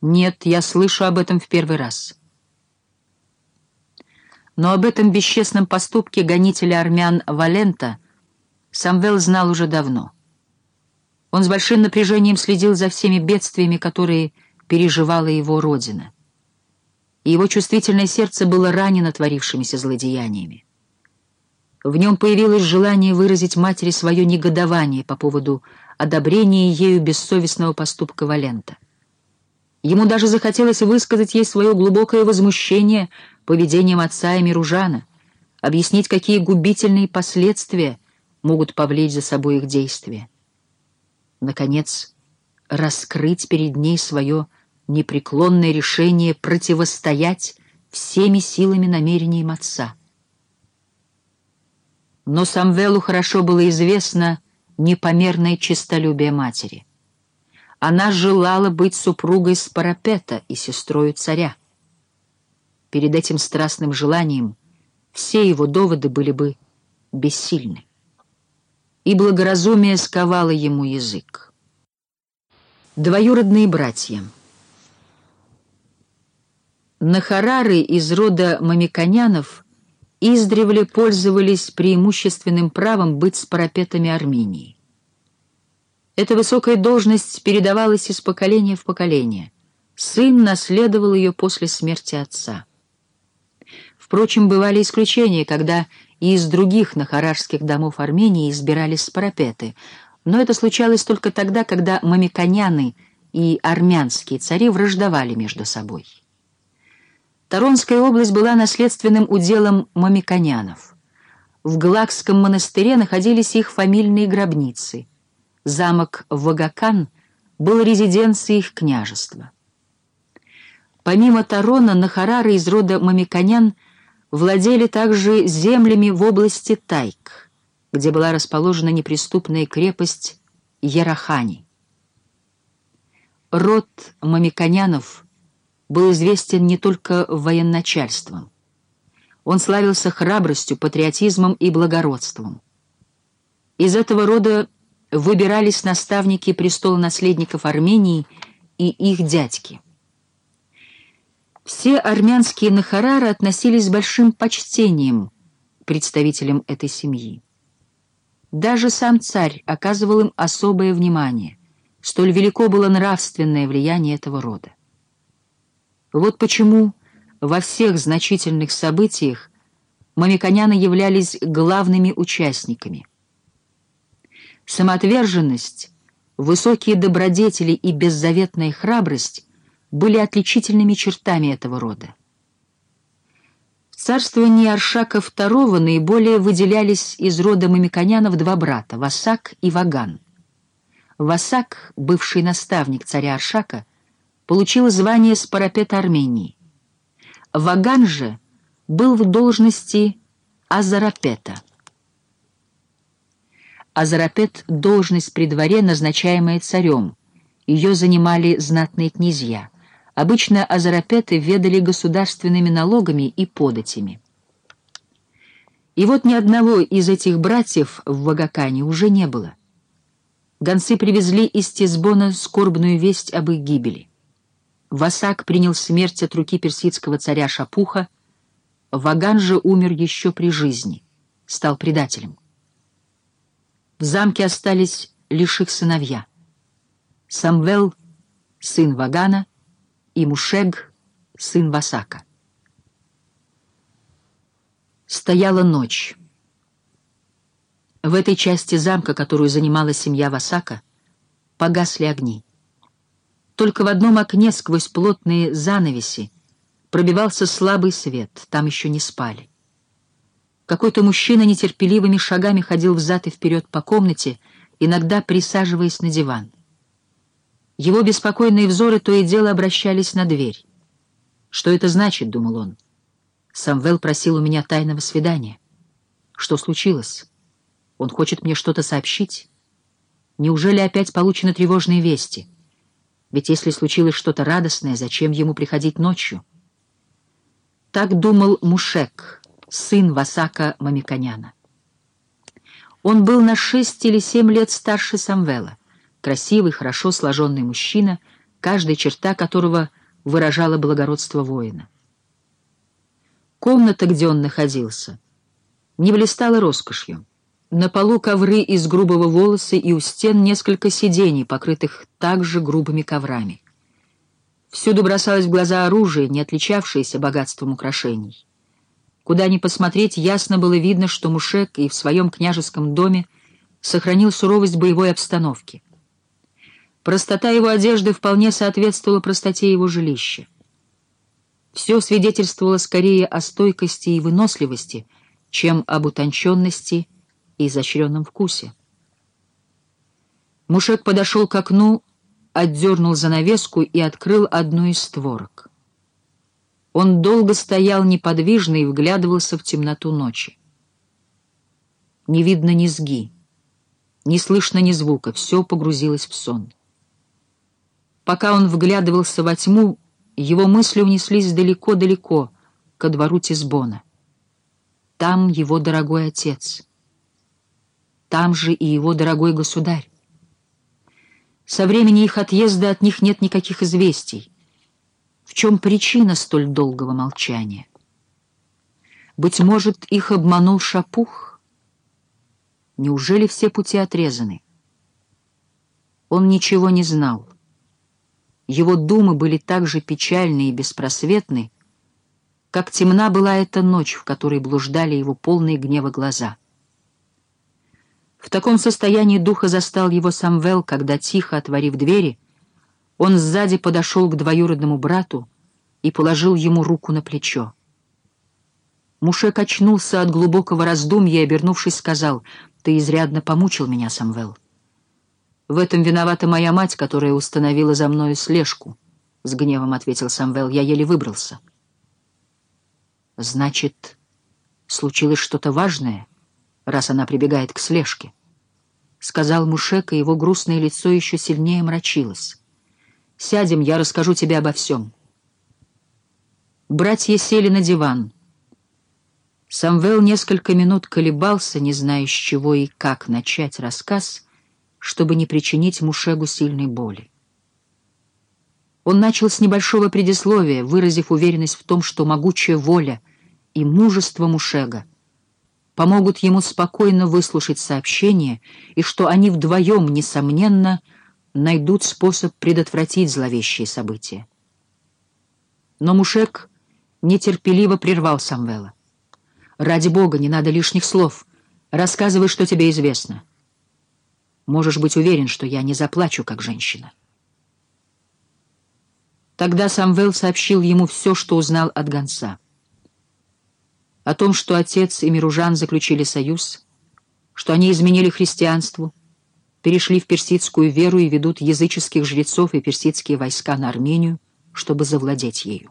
«Нет, я слышу об этом в первый раз». Но об этом бесчестном поступке гонителя армян Валента Самвел знал уже давно. Он с большим напряжением следил за всеми бедствиями, которые переживала его родина. И его чувствительное сердце было ранено творившимися злодеяниями. В нем появилось желание выразить матери свое негодование по поводу одобрения ею бессовестного поступка Валента. Ему даже захотелось высказать ей свое глубокое возмущение поведением отца и Миружана, объяснить, какие губительные последствия могут повлечь за собой их действия. Наконец, раскрыть перед ней свое непреклонное решение противостоять всеми силами намерениям отца. Но Самвелу хорошо было известно непомерное честолюбие матери. Она желала быть супругой Спарапета и сестрою царя. Перед этим страстным желанием все его доводы были бы бессильны. И благоразумие сковало ему язык. Двоюродные братья Нахарары из рода мамиконянов издревле пользовались преимущественным правом быть с парапетами Армении. Эта высокая должность передавалась из поколения в поколение. Сын наследовал ее после смерти отца. Впрочем, бывали исключения, когда и из других нахарарских домов Армении избирались парапеты, но это случалось только тогда, когда мамиконяны и армянские цари враждовали между собой. Таронская область была наследственным уделом мамиконянов. В Галакском монастыре находились их фамильные гробницы. Замок Вагакан был резиденцией их княжества. Помимо Тарона, Нахарары из рода мамиконян владели также землями в области Тайк, где была расположена неприступная крепость Ярахани. Род мамиконянов — был известен не только военачальством. Он славился храбростью, патриотизмом и благородством. Из этого рода выбирались наставники престола наследников Армении и их дядьки. Все армянские нахарары относились с большим почтением к представителям этой семьи. Даже сам царь оказывал им особое внимание, столь велико было нравственное влияние этого рода. Вот почему во всех значительных событиях мамиконяны являлись главными участниками. Самоотверженность, высокие добродетели и беззаветная храбрость были отличительными чертами этого рода. В царствовании Аршака II наиболее выделялись из рода мамиконянов два брата — Васак и Ваган. Васак, бывший наставник царя Аршака, получил звание с парапета Армении. Ваган же был в должности Азарапета. Азарапет — должность при дворе, назначаемая царем. Ее занимали знатные князья. Обычно азарапеты ведали государственными налогами и податями. И вот ни одного из этих братьев в Вагакане уже не было. Гонцы привезли из Тисбона скорбную весть об их гибели. Васак принял смерть от руки персидского царя Шапуха, Ваган же умер еще при жизни, стал предателем. В замке остались лишь их сыновья. Самвел — сын Вагана, и Мушег — сын Васака. Стояла ночь. В этой части замка, которую занимала семья Васака, погасли огни. Только в одном окне сквозь плотные занавеси пробивался слабый свет, там еще не спали. Какой-то мужчина нетерпеливыми шагами ходил взад и вперед по комнате, иногда присаживаясь на диван. Его беспокойные взоры то и дело обращались на дверь. «Что это значит?» — думал он. Самвел просил у меня тайного свидания. Что случилось? Он хочет мне что-то сообщить? Неужели опять получены тревожные вести?» Ведь если случилось что-то радостное, зачем ему приходить ночью? Так думал Мушек, сын Васака Мамиконяна. Он был на шесть или семь лет старше Самвела, красивый, хорошо сложенный мужчина каждая черта которого выражала благородство воина. Комната, где он находился, не блистала роскошью. На полу ковры из грубого волоса и у стен несколько сидений, покрытых также грубыми коврами. Всюду бросалось в глаза оружие, не отличавшееся богатством украшений. Куда ни посмотреть, ясно было видно, что Мушек и в своем княжеском доме сохранил суровость боевой обстановки. Простота его одежды вполне соответствовала простоте его жилища. Все свидетельствовало скорее о стойкости и выносливости, чем об утонченности и изощренном вкусе. Мушек подошел к окну, отдернул занавеску и открыл одну из створок. Он долго стоял неподвижно и вглядывался в темноту ночи. Не видно низги, не слышно ни звука, все погрузилось в сон. Пока он вглядывался во тьму, его мысли унеслись далеко-далеко, ко двору Тисбона. Там его дорогой отец. Там же и его дорогой государь. Со времени их отъезда от них нет никаких известий. Чем причина столь долгого молчания? Быть может, их обманул шапух? Неужели все пути отрезаны? Он ничего не знал. Его думы были так же печальны и беспросветны, как темна была эта ночь, в которой блуждали его полные гнева глаза. В таком состоянии духа застал его Самвел, когда, тихо отворив двери, он сзади подошел к двоюродному брату и положил ему руку на плечо. Мушек очнулся от глубокого раздумья и, обернувшись, сказал, «Ты изрядно помучил меня, Самвел. В этом виновата моя мать, которая установила за мною слежку», — с гневом ответил Самвел. «Я еле выбрался». «Значит, случилось что-то важное, раз она прибегает к слежке», — сказал Мушек, и его грустное лицо еще сильнее мрачилось. Сядем, я расскажу тебе обо всем. Братья сели на диван. Самвел несколько минут колебался, не зная, с чего и как начать рассказ, чтобы не причинить Мушегу сильной боли. Он начал с небольшого предисловия, выразив уверенность в том, что могучая воля и мужество Мушега помогут ему спокойно выслушать сообщение, и что они вдвоем, несомненно, — найдут способ предотвратить зловещие события. Но Мушек нетерпеливо прервал Самвела. «Ради бога, не надо лишних слов. Рассказывай, что тебе известно. Можешь быть уверен, что я не заплачу, как женщина». Тогда Самвел сообщил ему все, что узнал от гонца. О том, что отец и Миружан заключили союз, что они изменили христианству, перешли в персидскую веру и ведут языческих жрецов и персидские войска на Армению, чтобы завладеть ею.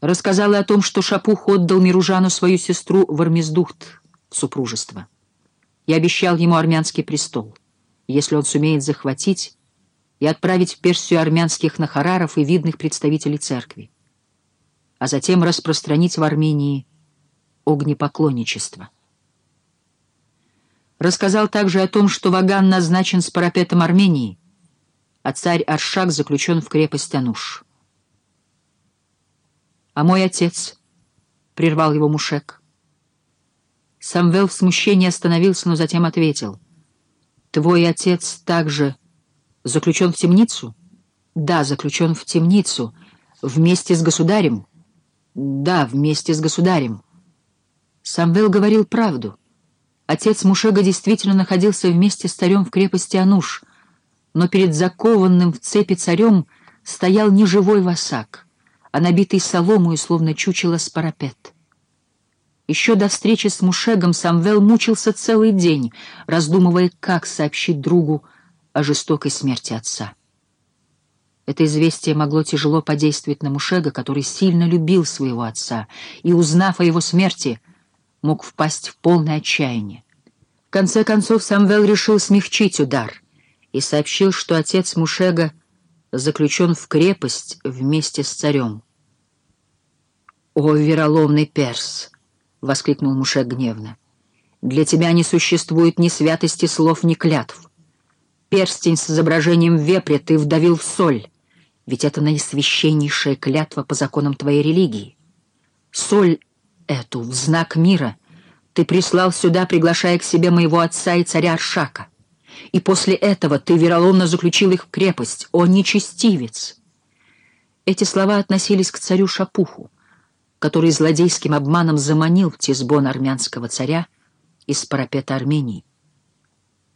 Рассказала о том, что Шапух отдал Миружану свою сестру Вармездухт в супружество и обещал ему армянский престол, если он сумеет захватить и отправить в Персию армянских нахараров и видных представителей церкви, а затем распространить в Армении огнепоклонничество. Рассказал также о том, что Ваган назначен с парапетом Армении, а царь Аршак заключен в крепость Ануш. «А мой отец?» — прервал его Мушек. Самвел в смущении остановился, но затем ответил. «Твой отец также заключен в темницу?» «Да, заключен в темницу. Вместе с государем?» «Да, вместе с государем». Самвел говорил правду. Отец Мушега действительно находился вместе с царем в крепости Ануш, но перед закованным в цепи царем стоял не живой васак, а набитый солому и словно чучело с парапет. Еще до встречи с Мушегом Самвел мучился целый день, раздумывая, как сообщить другу о жестокой смерти отца. Это известие могло тяжело подействовать на Мушега, который сильно любил своего отца, и, узнав о его смерти, мог впасть в полное отчаяние. В конце концов Самвел решил смягчить удар и сообщил, что отец Мушега заключен в крепость вместе с царем. «О, вероломный перс!» — воскликнул Мушег гневно. «Для тебя не существует ни святости слов, ни клятв. перстень с изображением вепря ты вдавил в соль, ведь это наисвященнейшая клятва по законам твоей религии. Соль эту в знак мира ты прислал сюда, приглашая к себе моего отца и царя Аршака. И после этого ты вероломно заключил их в крепость, о нечестивец!» Эти слова относились к царю Шапуху, который злодейским обманом заманил в Тизбон армянского царя из парапета Армении.